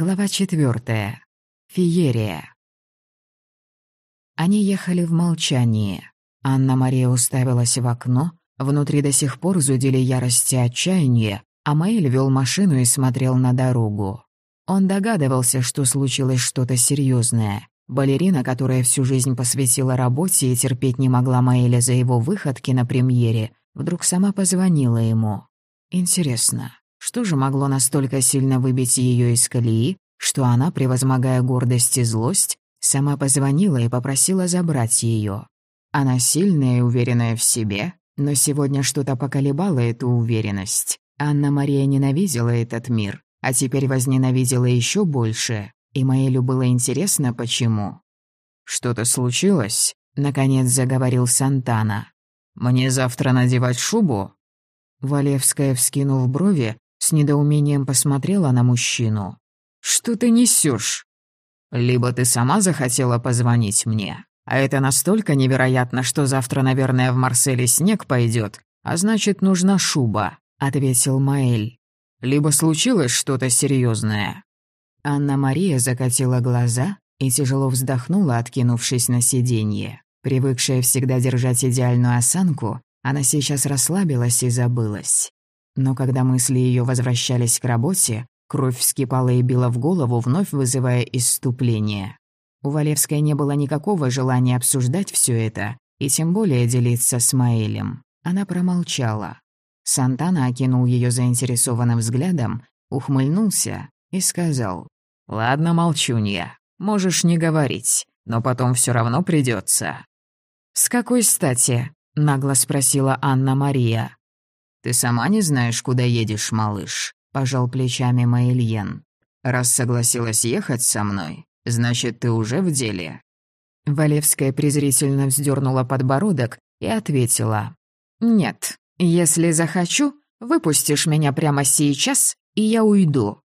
Глава четвертая. Феерия. Они ехали в молчании. Анна-Мария уставилась в окно, внутри до сих пор зудили ярости и отчаяние, а Маэль вел машину и смотрел на дорогу. Он догадывался, что случилось что-то серьезное. Балерина, которая всю жизнь посвятила работе и терпеть не могла Маэля за его выходки на премьере, вдруг сама позвонила ему. Интересно, что же могло настолько сильно выбить ее из колеи, что она, превозмогая гордость и злость, сама позвонила и попросила забрать ее? Она сильная и уверенная в себе, но сегодня что-то поколебало эту уверенность. Анна-Мария ненавидела этот мир, а теперь возненавидела еще больше, и Маэлю было интересно, почему. «Что-то случилось?» — наконец заговорил Сантана. «Мне завтра надевать шубу?» Валевская, вскинув брови, с недоумением посмотрела на мужчину. «Что ты несешь? «Либо ты сама захотела позвонить мне, а это настолько невероятно, что завтра, наверное, в Марселе снег пойдет, а значит, нужна шуба», — ответил Маэль. «Либо случилось что-то серьезное. Анна-Мария закатила глаза и тяжело вздохнула, откинувшись на сиденье. Привыкшая всегда держать идеальную осанку, она сейчас расслабилась и забылась. Но когда мысли ее возвращались к работе, кровь вскипала и била в голову, вновь вызывая исступление. У Валевской не было никакого желания обсуждать все это, и тем более делиться с Маэлем. Она промолчала. Сантана окинул ее заинтересованным взглядом, ухмыльнулся и сказал, «Ладно, молчунья, можешь не говорить, но потом все равно придется. «С какой стати?» — нагло спросила Анна-Мария. «Ты сама не знаешь, куда едешь, малыш?» — пожал плечами Маэльен. «Раз согласилась ехать со мной, значит, ты уже в деле». Валевская презрительно вздернула подбородок и ответила. «Нет, если захочу, выпустишь меня прямо сейчас, и я уйду».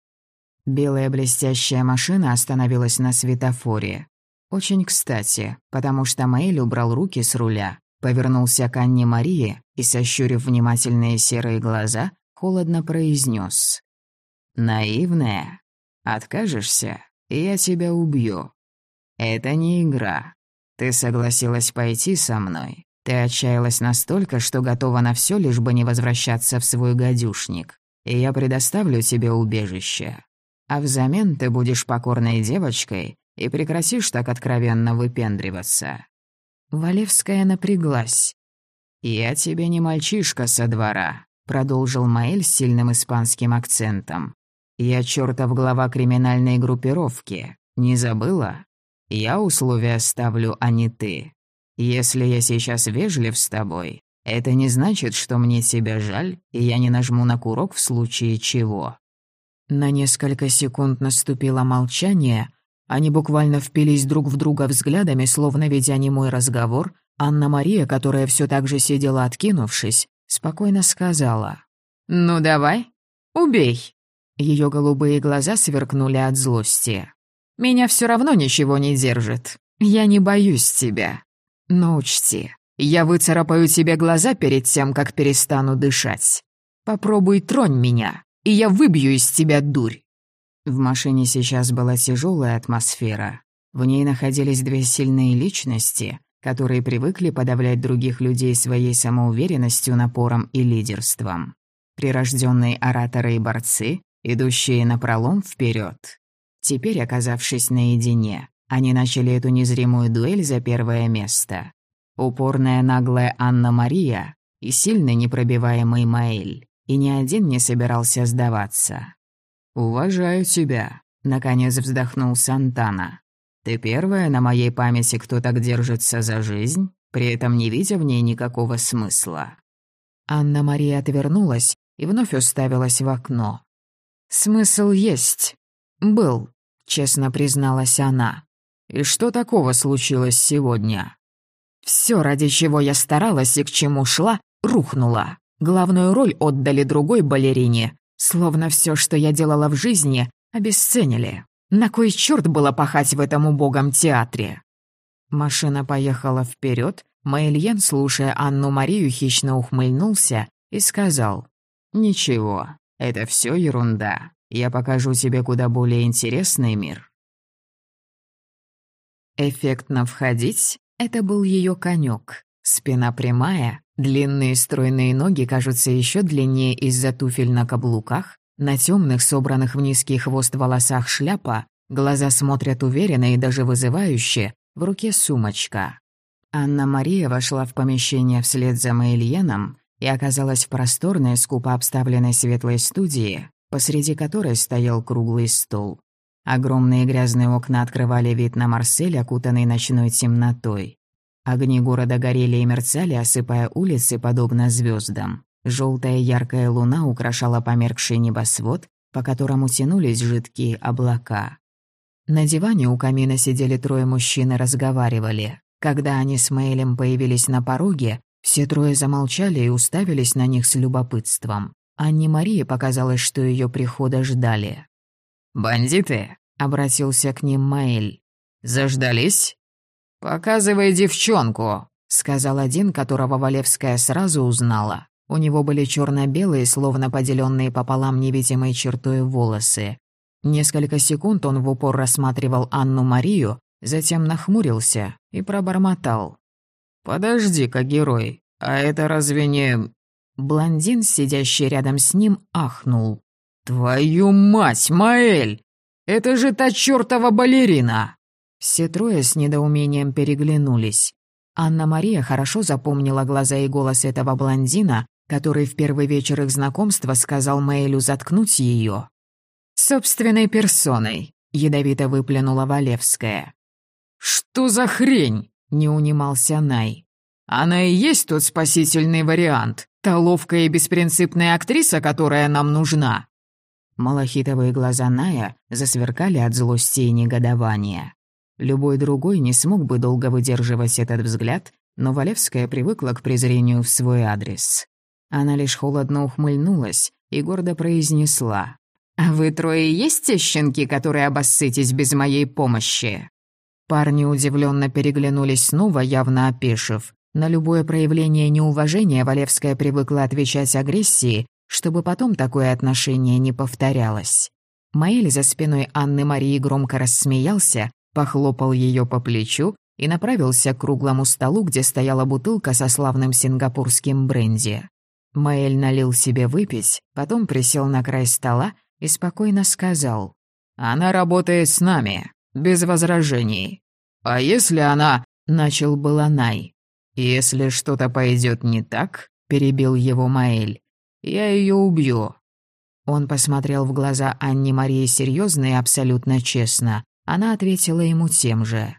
Белая блестящая машина остановилась на светофоре. Очень кстати, потому что Мэйль убрал руки с руля, повернулся к Анне Марии и, сощурив внимательные серые глаза, холодно произнес: «Наивная? Откажешься, и я тебя убью. Это не игра. Ты согласилась пойти со мной. Ты отчаялась настолько, что готова на все, лишь бы не возвращаться в свой гадюшник и я предоставлю тебе убежище. А взамен ты будешь покорной девочкой и прекратишь так откровенно выпендриваться». Валевская напряглась. «Я тебе не мальчишка со двора», — продолжил Маэль с сильным испанским акцентом. «Я чертов глава криминальной группировки. Не забыла? Я условия ставлю, а не ты. Если я сейчас вежлив с тобой, это не значит, что мне тебя жаль, и я не нажму на курок в случае чего». На несколько секунд наступило молчание. Они буквально впились друг в друга взглядами, словно ведя немой разговор. Анна-Мария, которая все так же сидела откинувшись, спокойно сказала. «Ну давай, убей». Ее голубые глаза сверкнули от злости. «Меня все равно ничего не держит. Я не боюсь тебя. Но учти, я выцарапаю тебе глаза перед тем, как перестану дышать. Попробуй тронь меня, и я выбью из тебя дурь». В машине сейчас была тяжелая атмосфера. В ней находились две сильные личности, которые привыкли подавлять других людей своей самоуверенностью, напором и лидерством. Прирожденные ораторы и борцы, идущие напролом вперед. Теперь, оказавшись наедине, они начали эту незримую дуэль за первое место. Упорная наглая Анна-Мария и сильный непробиваемый Маэль, и ни один не собирался сдаваться. «Уважаю тебя», — наконец вздохнул Сантана. «Ты первая на моей памяти, кто так держится за жизнь, при этом не видя в ней никакого смысла». Анна-Мария отвернулась и вновь уставилась в окно. «Смысл есть. Был», — честно призналась она. «И что такого случилось сегодня?» Все, ради чего я старалась и к чему шла, рухнуло. Главную роль отдали другой балерине. Словно все, что я делала в жизни, обесценили. На кой черт было пахать в этом убогом театре? Машина поехала вперед. Маэльен, слушая Анну-Марию, хищно ухмыльнулся и сказал. «Ничего, это все ерунда. Я покажу тебе куда более интересный мир». Эффектно входить — это был ее конек. Спина прямая, длинные стройные ноги кажутся еще длиннее из-за туфель на каблуках, на темных, собранных в низкий хвост волосах шляпа, глаза смотрят уверенно и даже вызывающе, в руке сумочка. Анна-Мария вошла в помещение вслед за Маильеном и оказалась в просторной, скупо обставленной светлой студии, посреди которой стоял круглый стол. Огромные грязные окна открывали вид на Марсель, окутанный ночной темнотой. Огни города горели и мерцали, осыпая улицы, подобно звездам. Желтая яркая луна украшала померкший небосвод, по которому тянулись жидкие облака. На диване у камина сидели трое мужчин и разговаривали. Когда они с Мэйлем появились на пороге, все трое замолчали и уставились на них с любопытством. Анне Марии показалось, что ее прихода ждали. «Бандиты?» — обратился к ним Маэль. «Заждались?» «Показывай девчонку», — сказал один, которого Валевская сразу узнала. У него были черно белые словно поделенные пополам невидимой чертой волосы. Несколько секунд он в упор рассматривал Анну-Марию, затем нахмурился и пробормотал. «Подожди-ка, герой, а это разве не...» Блондин, сидящий рядом с ним, ахнул. «Твою мать, Маэль! Это же та чёртова балерина!» Все трое с недоумением переглянулись. Анна-Мария хорошо запомнила глаза и голос этого блондина, который в первый вечер их знакомства сказал Мэйлю заткнуть ее. «Собственной персоной», — ядовито выплюнула Валевская. «Что за хрень?» — не унимался Най. «Она и есть тот спасительный вариант, та ловкая и беспринципная актриса, которая нам нужна». Малахитовые глаза Ная засверкали от злости и негодования. Любой другой не смог бы долго выдерживать этот взгляд, но Валевская привыкла к презрению в свой адрес. Она лишь холодно ухмыльнулась и гордо произнесла. «А вы трое есть те щенки, которые обоссытесь без моей помощи?» Парни удивленно переглянулись снова, явно опешив. На любое проявление неуважения Валевская привыкла отвечать агрессией, чтобы потом такое отношение не повторялось. Маэль за спиной Анны Марии громко рассмеялся, похлопал ее по плечу и направился к круглому столу, где стояла бутылка со славным сингапурским бренди. Маэль налил себе выпить, потом присел на край стола и спокойно сказал. «Она работает с нами, без возражений. А если она...» — начал Баланай. «Если что-то пойдет не так», — перебил его Маэль, я ее убью». Он посмотрел в глаза Анне Марии серьезно и абсолютно честно. Она ответила ему тем же.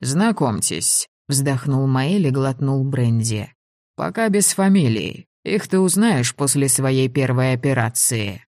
«Знакомьтесь», — вздохнул Маэль и глотнул бренди. «Пока без фамилии. Их ты узнаешь после своей первой операции».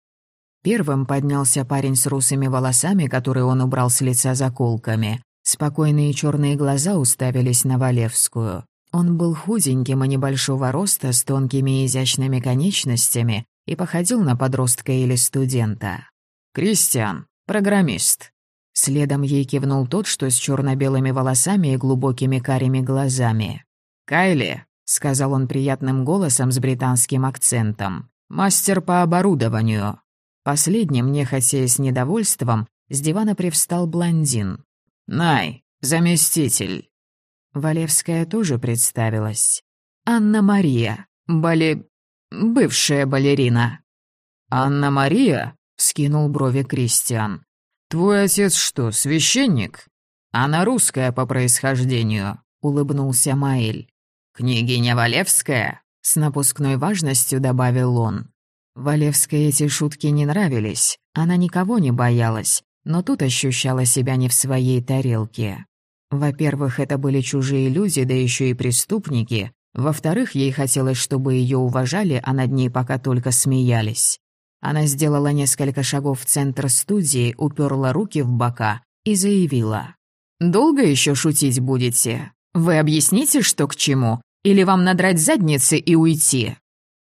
Первым поднялся парень с русыми волосами, который он убрал с лица заколками. Спокойные черные глаза уставились на Валевскую. Он был худеньким и небольшого роста, с тонкими и изящными конечностями и походил на подростка или студента. «Кристиан, программист». Следом ей кивнул тот, что с черно-белыми волосами и глубокими карими глазами. «Кайли», — сказал он приятным голосом с британским акцентом, — «мастер по оборудованию». Последним, нехотя с недовольством, с дивана привстал блондин. «Най, заместитель». Валевская тоже представилась. «Анна-Мария, бале... бывшая балерина». «Анна-Мария?» — скинул брови Кристиан. «Твой отец что, священник?» «Она русская по происхождению», — улыбнулся Маэль. «Княгиня Валевская?» — с напускной важностью добавил он. Валевской эти шутки не нравились, она никого не боялась, но тут ощущала себя не в своей тарелке. Во-первых, это были чужие люди, да еще и преступники. Во-вторых, ей хотелось, чтобы ее уважали, а над ней пока только смеялись. Она сделала несколько шагов в центр студии, уперла руки в бока и заявила. «Долго еще шутить будете? Вы объясните, что к чему? Или вам надрать задницы и уйти?»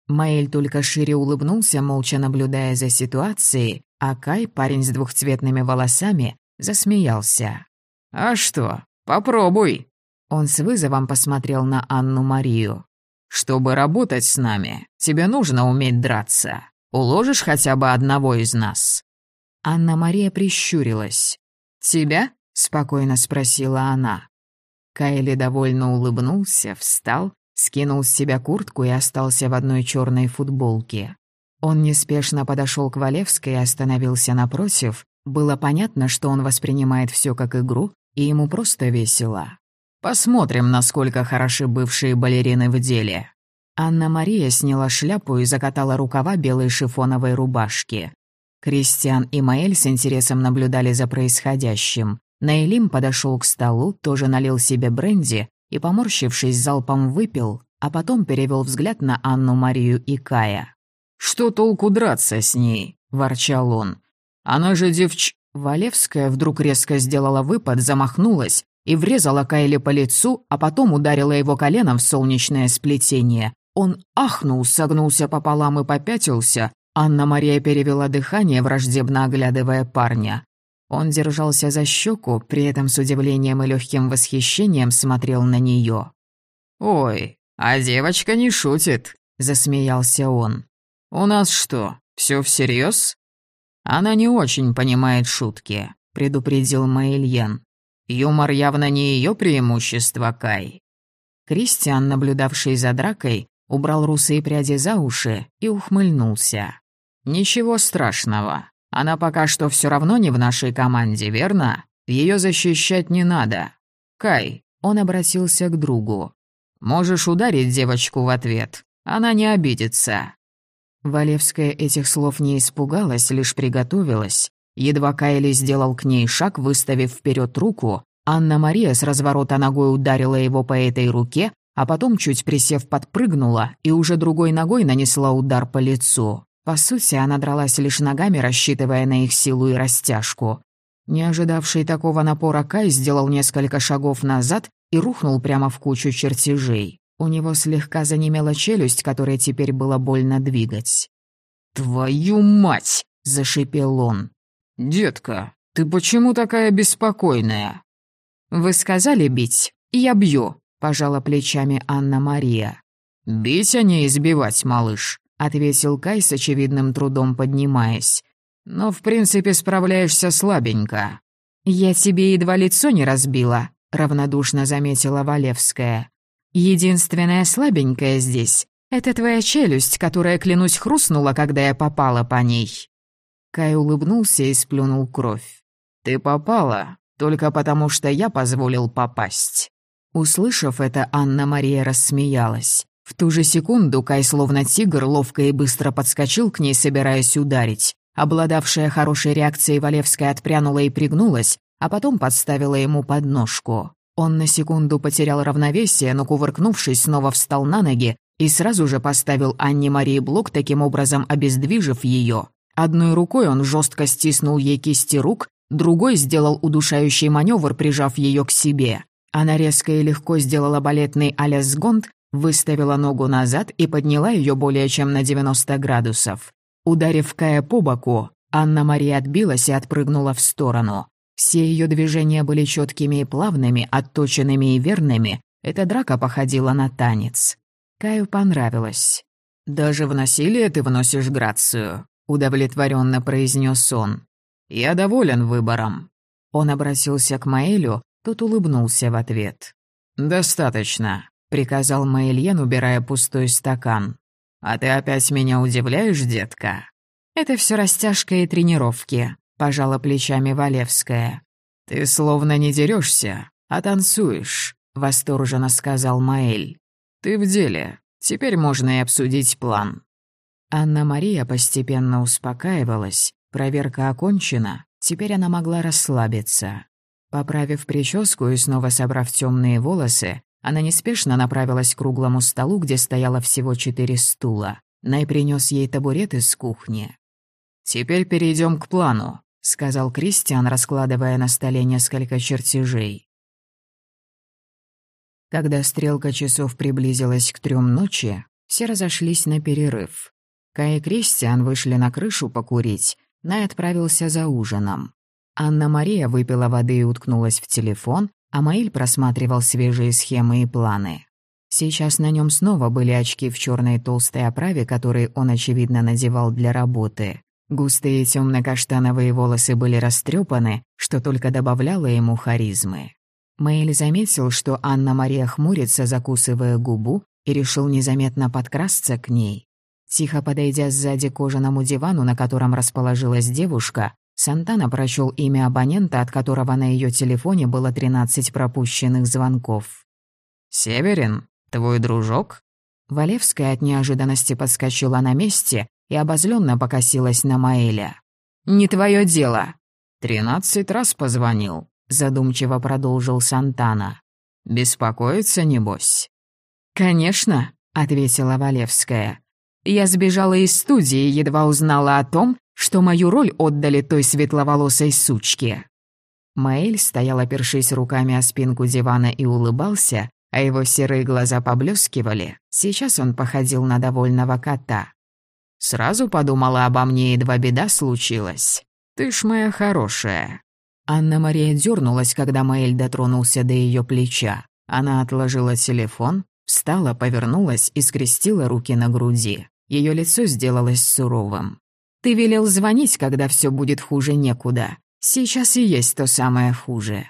Маэль только шире улыбнулся, молча наблюдая за ситуацией, а Кай, парень с двухцветными волосами, засмеялся. «А что? Попробуй!» Он с вызовом посмотрел на Анну-Марию. «Чтобы работать с нами, тебе нужно уметь драться. Уложишь хотя бы одного из нас?» Анна-Мария прищурилась. «Тебя?» — спокойно спросила она. Кайли довольно улыбнулся, встал, скинул с себя куртку и остался в одной черной футболке. Он неспешно подошел к Валевской и остановился напротив. Было понятно, что он воспринимает все как игру, и ему просто весело. «Посмотрим, насколько хороши бывшие балерины в деле». Анна-Мария сняла шляпу и закатала рукава белой шифоновой рубашки. Кристиан и Маэль с интересом наблюдали за происходящим. Наилим подошел к столу, тоже налил себе бренди и, поморщившись, залпом выпил, а потом перевел взгляд на Анну-Марию и Кая. «Что толку драться с ней?» – ворчал он. «Она же девч...» Валевская вдруг резко сделала выпад, замахнулась и врезала Кайле по лицу, а потом ударила его коленом в солнечное сплетение. Он ахнул, согнулся пополам и попятился. Анна-Мария перевела дыхание, враждебно оглядывая парня. Он держался за щеку, при этом с удивлением и легким восхищением смотрел на нее. «Ой, а девочка не шутит», — засмеялся он. «У нас что, все всерьез?» «Она не очень понимает шутки», — предупредил Маэльен. «Юмор явно не ее преимущество, Кай». Кристиан, наблюдавший за дракой, убрал русые пряди за уши и ухмыльнулся. «Ничего страшного. Она пока что все равно не в нашей команде, верно? Ее защищать не надо. Кай, он обратился к другу. Можешь ударить девочку в ответ. Она не обидится. Валевская этих слов не испугалась, лишь приготовилась. Едва Кайли сделал к ней шаг, выставив вперед руку, Анна-Мария с разворота ногой ударила его по этой руке, а потом, чуть присев, подпрыгнула и уже другой ногой нанесла удар по лицу. По сути, она дралась лишь ногами, рассчитывая на их силу и растяжку. Не ожидавший такого напора Кай сделал несколько шагов назад и рухнул прямо в кучу чертежей. У него слегка занемела челюсть, которой теперь было больно двигать. «Твою мать!» — зашипел он. «Детка, ты почему такая беспокойная?» «Вы сказали бить? Я бью», — пожала плечами Анна-Мария. «Бить, а не избивать, малыш», — ответил Кай с очевидным трудом поднимаясь. «Но, в принципе, справляешься слабенько». «Я тебе едва лицо не разбила», — равнодушно заметила Валевская. Единственная слабенькая здесь — это твоя челюсть, которая, клянусь, хрустнула, когда я попала по ней». Кай улыбнулся и сплюнул кровь. «Ты попала, только потому что я позволил попасть». Услышав это, Анна-Мария рассмеялась. В ту же секунду Кай, словно тигр, ловко и быстро подскочил к ней, собираясь ударить. Обладавшая хорошей реакцией Валевская отпрянула и пригнулась, а потом подставила ему подножку. Он на секунду потерял равновесие, но, кувыркнувшись, снова встал на ноги и сразу же поставил Анне Марии блок, таким образом обездвижив ее. Одной рукой он жестко стиснул ей кисти рук, другой сделал удушающий маневр, прижав ее к себе. Она резко и легко сделала балетный аляс гонт, выставила ногу назад и подняла ее более чем на 90 градусов. Ударив Кая по боку, Анна-Мария отбилась и отпрыгнула в сторону. Все ее движения были четкими и плавными, отточенными и верными. Эта драка походила на танец. Каю понравилось. «Даже в насилие ты вносишь грацию», — удовлетворенно произнес он. «Я доволен выбором». Он обратился к Маэлю, тот улыбнулся в ответ. «Достаточно», — приказал Маэльен, убирая пустой стакан. «А ты опять меня удивляешь, детка?» «Это все растяжка и тренировки», пожала плечами Валевская. «Ты словно не дерешься, а танцуешь», — восторженно сказал Маэль. «Ты в деле. Теперь можно и обсудить план». Анна-Мария постепенно успокаивалась. Проверка окончена. Теперь она могла расслабиться. Поправив прическу и снова собрав темные волосы, она неспешно направилась к круглому столу, где стояло всего четыре стула. Най принес ей табурет из кухни. «Теперь перейдем к плану», — сказал Кристиан, раскладывая на столе несколько чертежей. Когда стрелка часов приблизилась к трем ночи, все разошлись на перерыв. Кай и Кристиан вышли на крышу покурить, Най отправился за ужином. Анна-Мария выпила воды и уткнулась в телефон, а Маиль просматривал свежие схемы и планы. Сейчас на нем снова были очки в черной толстой оправе, которые он, очевидно, надевал для работы. Густые темно-каштановые волосы были растрепаны, что только добавляло ему харизмы. Мэйли заметил, что Анна-Мария хмурится, закусывая губу, и решил незаметно подкрасться к ней. Тихо подойдя сзади к кожаному дивану, на котором расположилась девушка, Сантана прочел имя абонента, от которого на ее телефоне было 13 пропущенных звонков. «Северин, твой дружок?» Валевская от неожиданности подскочила на месте и обозленно покосилась на Маэля. «Не твое дело!» «Тринадцать раз позвонил», — задумчиво продолжил Сантана. «Беспокоится, небось?» «Конечно», — ответила Валевская. «Я сбежала из студии едва узнала о том, что мою роль отдали той светловолосой сучке». Маэль стоял, опершись руками о спинку дивана и улыбался, а его серые глаза поблескивали. Сейчас он походил на довольного кота. «Сразу подумала обо мне, едва беда случилась. Ты ж моя хорошая». Анна-Мария дернулась, когда Маэль дотронулся до ее плеча. Она отложила телефон, встала, повернулась и скрестила руки на груди. Ее лицо сделалось суровым. Ты велел звонить, когда все будет хуже некуда. Сейчас и есть то самое хуже.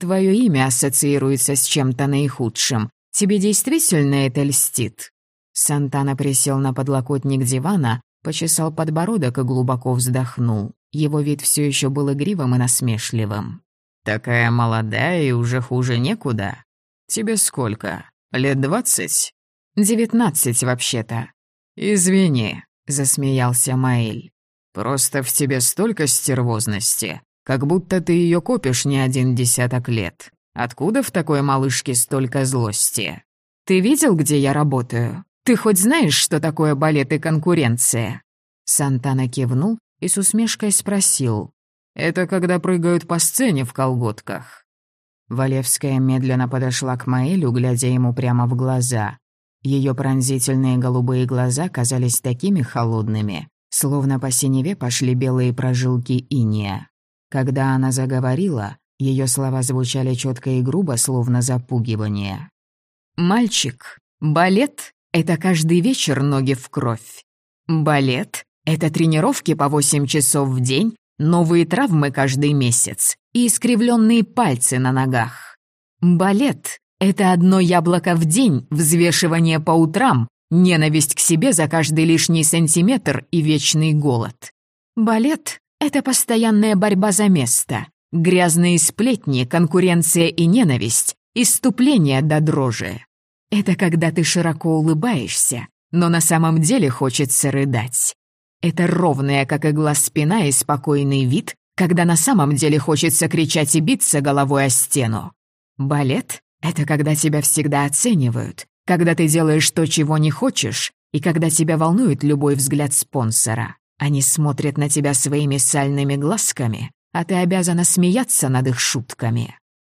Твое имя ассоциируется с чем-то наихудшим. Тебе действительно это льстит?» Сантана присел на подлокотник дивана, почесал подбородок и глубоко вздохнул. Его вид все еще был игривым и насмешливым. «Такая молодая и уже хуже некуда. Тебе сколько? Лет двадцать?» «Девятнадцать, вообще-то». «Извини», засмеялся Маэль. «Просто в тебе столько стервозности, как будто ты ее копишь не один десяток лет. Откуда в такой малышке столько злости? Ты видел, где я работаю? Ты хоть знаешь, что такое балет и конкуренция?» Сантана кивнул и с усмешкой спросил. «Это когда прыгают по сцене в колготках?» Валевская медленно подошла к Маэлю, глядя ему прямо в глаза. Ее пронзительные голубые глаза казались такими холодными, словно по синеве пошли белые прожилки иния. Когда она заговорила, ее слова звучали четко и грубо, словно запугивание. «Мальчик, балет — это каждый вечер ноги в кровь. Балет — это тренировки по восемь часов в день, новые травмы каждый месяц и искривленные пальцы на ногах. Балет это одно яблоко в день, взвешивание по утрам, ненависть к себе за каждый лишний сантиметр и вечный голод. Балет — это постоянная борьба за место, грязные сплетни, конкуренция и ненависть, иступление до дрожи. Это когда ты широко улыбаешься, но на самом деле хочется рыдать. Это ровная, как игла спина и спокойный вид, когда на самом деле хочется кричать и биться головой о стену. Балет это когда тебя всегда оценивают, когда ты делаешь то, чего не хочешь, и когда тебя волнует любой взгляд спонсора. Они смотрят на тебя своими сальными глазками, а ты обязана смеяться над их шутками.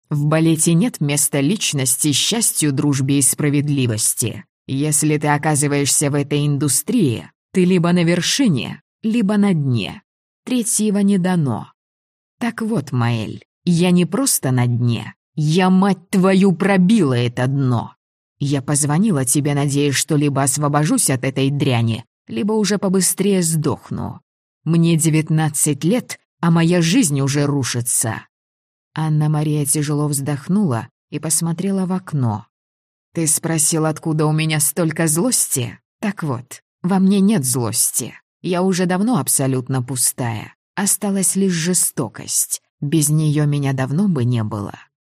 В балете нет места личности, счастью, дружбе и справедливости. Если ты оказываешься в этой индустрии, ты либо на вершине, либо на дне. Третьего не дано. Так вот, Маэль, я не просто на дне, «Я, мать твою, пробила это дно!» Я позвонила тебе, надеясь, что либо освобожусь от этой дряни, либо уже побыстрее сдохну. Мне девятнадцать лет, а моя жизнь уже рушится». Анна-Мария тяжело вздохнула и посмотрела в окно. «Ты спросил, откуда у меня столько злости? Так вот, во мне нет злости. Я уже давно абсолютно пустая. Осталась лишь жестокость. Без нее меня давно бы не было.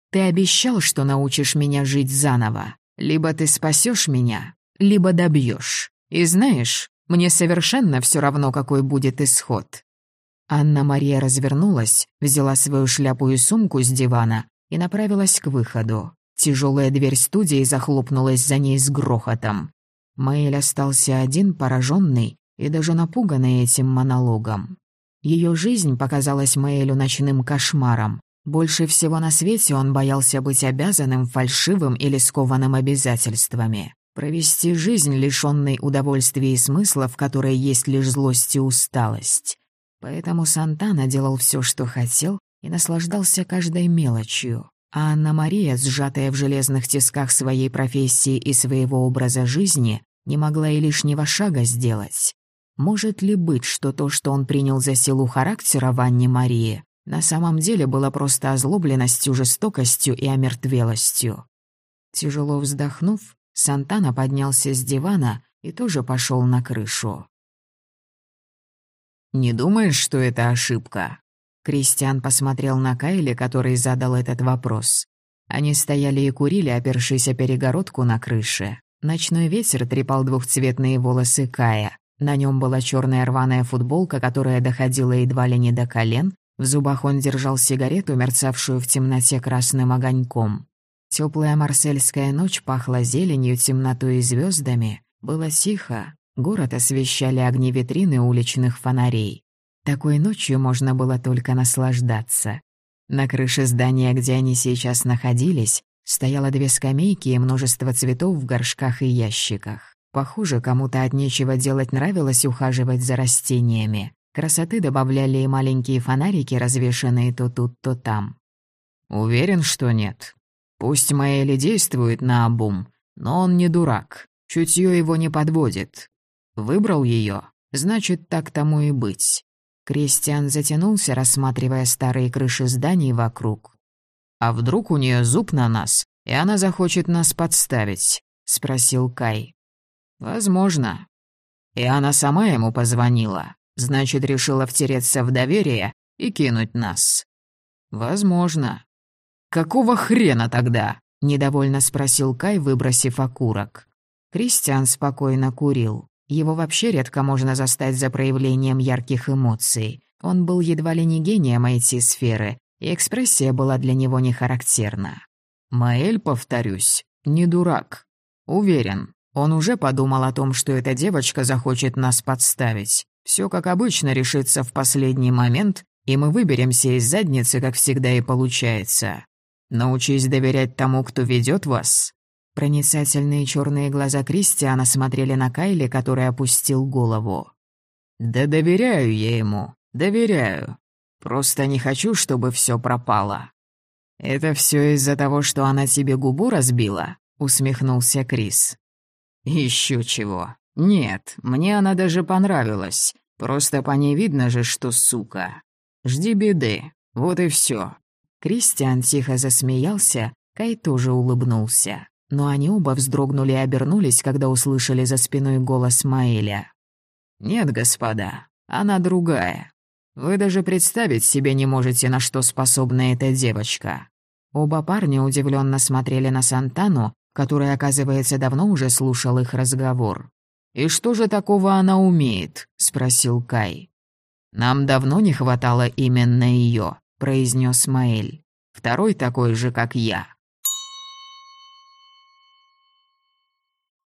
Ты обещал, что научишь меня жить заново. Либо ты спасешь меня, либо добьешь. И знаешь, мне совершенно все равно, какой будет исход». Анна-Мария развернулась, взяла свою шляпу и сумку с дивана и направилась к выходу. Тяжелая дверь студии захлопнулась за ней с грохотом. Мэйль остался один, пораженный и даже напуганный этим монологом. Ее жизнь показалась Мэйлю ночным кошмаром. Больше всего на свете он боялся быть обязанным фальшивым или скованным обязательствами. Провести жизнь, лишённой удовольствия и смысла, в которой есть лишь злость и усталость. Поэтому Сантана делал всё, что хотел, и наслаждался каждой мелочью. А Анна-Мария, сжатая в железных тисках своей профессии и своего образа жизни, не могла и лишнего шага сделать. Может ли быть, что то, что он принял за силу характера Ванни Марии, на самом деле было просто озлобленностью, жестокостью и омертвелостью? Тяжело вздохнув, Сантана поднялся с дивана и тоже пошел на крышу. «Не думаешь, что это ошибка?» Кристиан посмотрел на Кайли, который задал этот вопрос. Они стояли и курили, опершись о перегородку на крыше. Ночной ветер трепал двухцветные волосы Кая. На нем была черная рваная футболка, которая доходила едва ли не до колен. В зубах он держал сигарету, мерцавшую в темноте красным огоньком. Теплая марсельская ночь пахла зеленью, темнотой и звездами. Было тихо. Город освещали огни витрины уличных фонарей. Такой ночью можно было только наслаждаться. На крыше здания, где они сейчас находились, стояло две скамейки и множество цветов в горшках и ящиках. Похоже, кому-то от нечего делать нравилось ухаживать за растениями. Красоты добавляли и маленькие фонарики, развешанные то тут, то там. «Уверен, что нет. Пусть Маэли действует на обум, но он не дурак. Чутье его не подводит. Выбрал ее, значит, так тому и быть. Кристиан затянулся, рассматривая старые крыши зданий вокруг. «А вдруг у нее зуб на нас, и она захочет нас подставить?» — спросил Кай. «Возможно. И она сама ему позвонила, значит, решила втереться в доверие и кинуть нас. Возможно. Какого хрена тогда?» — недовольно спросил Кай, выбросив окурок. Кристиан спокойно курил. Его вообще редко можно застать за проявлением ярких эмоций. Он был едва ли не гением IT-сферы, и экспрессия была для него не характерна. Маэль, повторюсь, не дурак. Уверен, он уже подумал о том, что эта девочка захочет нас подставить. Все как обычно решится в последний момент, и мы выберемся из задницы, как всегда и получается. Научись доверять тому, кто ведет вас, Проницательные черные глаза Кристиана смотрели на Кайли, который опустил голову. «Да доверяю я ему, доверяю. Просто не хочу, чтобы все пропало». «Это все из-за того, что она тебе губу разбила?» — усмехнулся Крис. Еще чего. Нет, мне она даже понравилась. Просто по ней видно же, что сука. Жди беды. Вот и все. Кристиан тихо засмеялся, Кай тоже улыбнулся но они оба вздрогнули и обернулись, когда услышали за спиной голос Маэля. «Нет, господа, она другая. Вы даже представить себе не можете, на что способна эта девочка». Оба парня удивленно смотрели на Сантану, который, оказывается, давно уже слушал их разговор. «И что же такого она умеет?» — спросил Кай. «Нам давно не хватало именно ее», — произнес Маэль. «Второй такой же, как я.